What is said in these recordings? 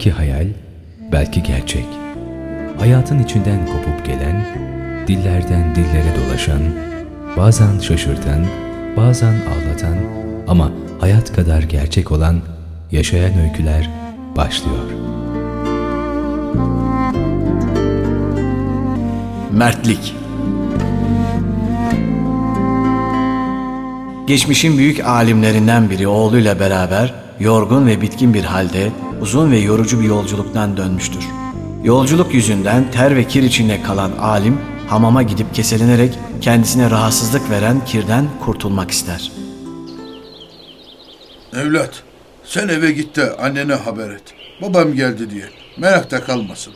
Belki hayal, belki gerçek. Hayatın içinden kopup gelen, dillerden dillere dolaşan, bazen şaşırtan, bazen ağlatan ama hayat kadar gerçek olan yaşayan öyküler başlıyor. Mertlik Geçmişin büyük alimlerinden biri oğluyla beraber yorgun ve bitkin bir halde uzun ve yorucu bir yolculuktan dönmüştür. Yolculuk yüzünden ter ve kir içinde kalan alim hamama gidip keselenerek kendisine rahatsızlık veren kirden kurtulmak ister. Evlat, sen eve git de annene haber et. Babam geldi diye. Merakta kalmasın.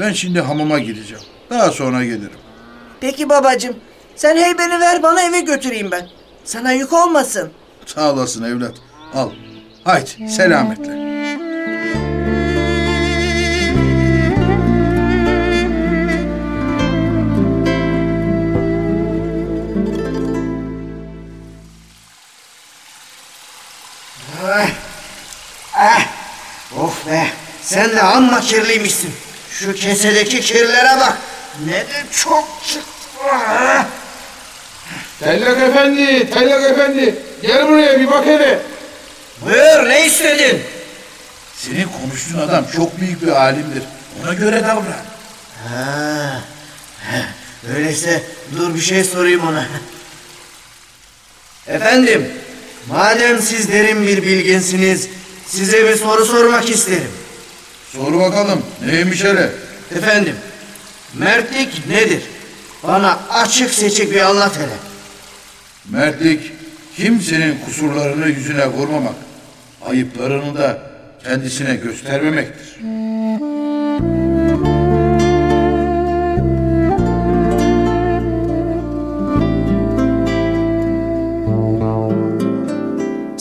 Ben şimdi hamama gideceğim. Daha sonra gelirim. Peki babacığım. Sen heybeni ver bana eve götüreyim ben. Sana yük olmasın. Sağ olasın evlat. Al. Haydi selametle. Of be. Sen de amma kirliymişsin. Şu kesedeki kirlere bak. Ne de çok çıktı. Ah! Tellak efendi, Tellak efendi. Gel buraya bir bak hele. Buyur ne istedin? Senin konuştuğun adam çok büyük bir alimdir. Ona göre davran. Ha. Öyleyse dur bir şey sorayım ona. Efendim, madem siz derin bir bilginsiniz, size bir soru sormak isterim. Sor bakalım neymiş hele? Efendim, mertlik nedir? Bana açık seçik bir anlat hele. Mertlik kimsenin kusurlarını yüzüne vurmamak, ayıplarını da kendisine göstermemektir.